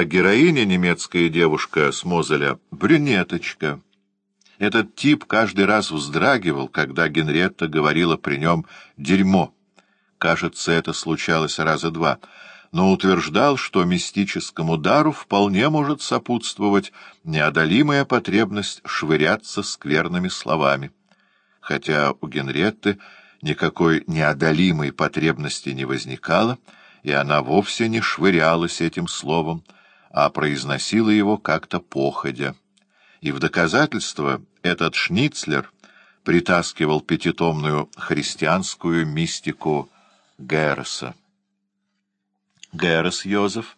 а героиня, немецкая девушка с Мозеля, брюнеточка. Этот тип каждый раз вздрагивал, когда Генретта говорила при нем «дерьмо». Кажется, это случалось раза два — но утверждал, что мистическому дару вполне может сопутствовать неодолимая потребность швыряться скверными словами. Хотя у Генретты никакой неодолимой потребности не возникало, и она вовсе не швырялась этим словом, а произносила его как-то походя. И в доказательство этот шницлер притаскивал пятитомную христианскую мистику Герреса. Герес Йозеф,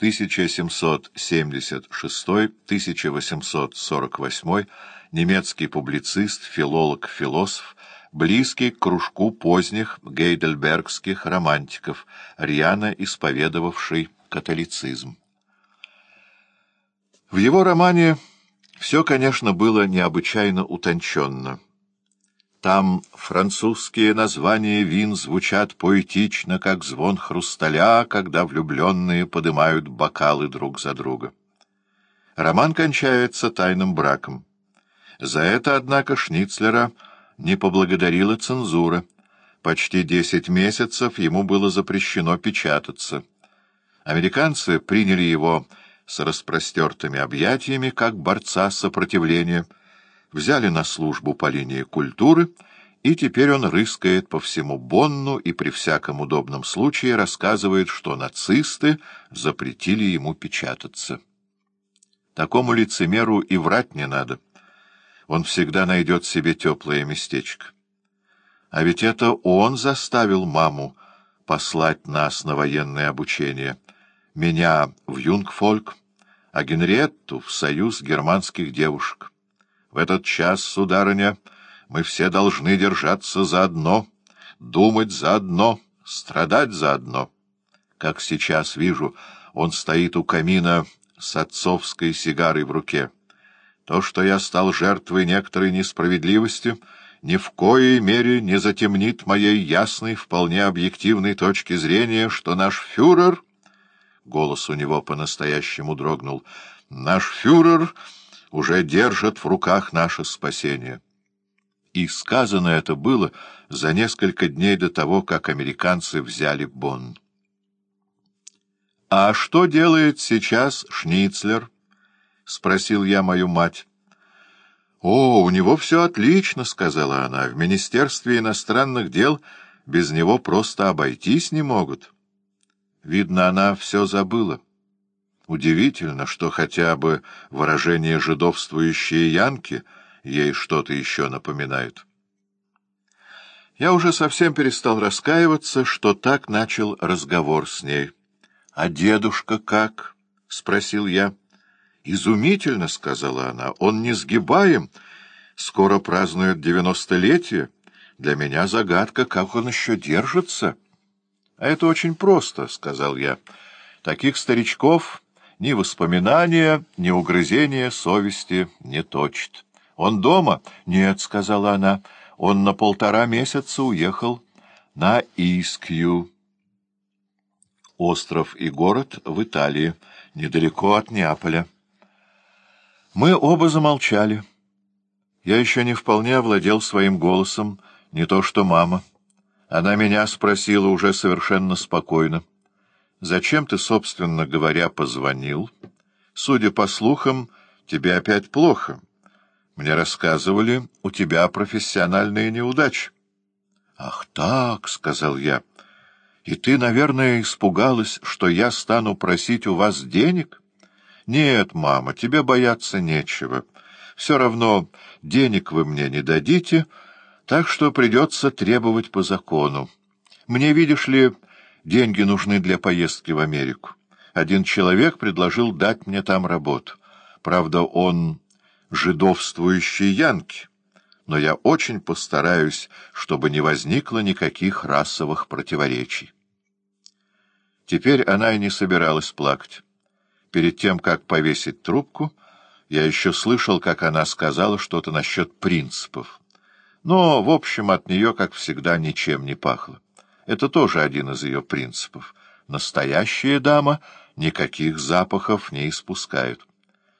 1776-1848, немецкий публицист, филолог, философ, близкий к кружку поздних гейдельбергских романтиков, рьяно исповедовавший католицизм. В его романе все, конечно, было необычайно утонченно. Там французские названия вин звучат поэтично, как звон хрусталя, когда влюбленные поднимают бокалы друг за друга. Роман кончается тайным браком. За это, однако, Шницлера не поблагодарила цензура. Почти десять месяцев ему было запрещено печататься. Американцы приняли его с распростертыми объятиями, как борца сопротивления — взяли на службу по линии культуры, и теперь он рыскает по всему Бонну и при всяком удобном случае рассказывает, что нацисты запретили ему печататься. Такому лицемеру и врать не надо. Он всегда найдет себе теплое местечко. А ведь это он заставил маму послать нас на военное обучение. Меня в Юнгфольк, а Генриетту в союз германских девушек. В этот час, сударыня, мы все должны держаться заодно, думать заодно, страдать заодно. Как сейчас вижу, он стоит у камина с отцовской сигарой в руке. То, что я стал жертвой некоторой несправедливости, ни в коей мере не затемнит моей ясной, вполне объективной точки зрения, что наш фюрер... Голос у него по-настоящему дрогнул. «Наш фюрер...» уже держат в руках наше спасение. И сказано это было за несколько дней до того, как американцы взяли Бонн. — А что делает сейчас Шницлер? — спросил я мою мать. — О, у него все отлично, — сказала она. — В Министерстве иностранных дел без него просто обойтись не могут. Видно, она все забыла. Удивительно, что хотя бы выражение «жидовствующие янки» ей что-то еще напоминает. Я уже совсем перестал раскаиваться, что так начал разговор с ней. — А дедушка как? — спросил я. — Изумительно, — сказала она. — Он несгибаем. Скоро празднует девяностолетие. Для меня загадка, как он еще держится. — А это очень просто, — сказал я. — Таких старичков ни воспоминания, ни угрызения совести не точит. «Он дома?» «Нет», — сказала она, — «он на полтора месяца уехал на Искью». Остров и город в Италии, недалеко от Неаполя. Мы оба замолчали. Я еще не вполне овладел своим голосом, не то что мама. Она меня спросила уже совершенно спокойно. Зачем ты, собственно говоря, позвонил? Судя по слухам, тебе опять плохо. Мне рассказывали, у тебя профессиональные неудачи. — Ах так, — сказал я. — И ты, наверное, испугалась, что я стану просить у вас денег? — Нет, мама, тебе бояться нечего. Все равно денег вы мне не дадите, так что придется требовать по закону. Мне, видишь ли, Деньги нужны для поездки в Америку. Один человек предложил дать мне там работу. Правда, он жидовствующий янки, но я очень постараюсь, чтобы не возникло никаких расовых противоречий. Теперь она и не собиралась плакать. Перед тем, как повесить трубку, я еще слышал, как она сказала что-то насчет принципов. Но, в общем, от нее, как всегда, ничем не пахло. Это тоже один из ее принципов. Настоящая дама никаких запахов не испускают.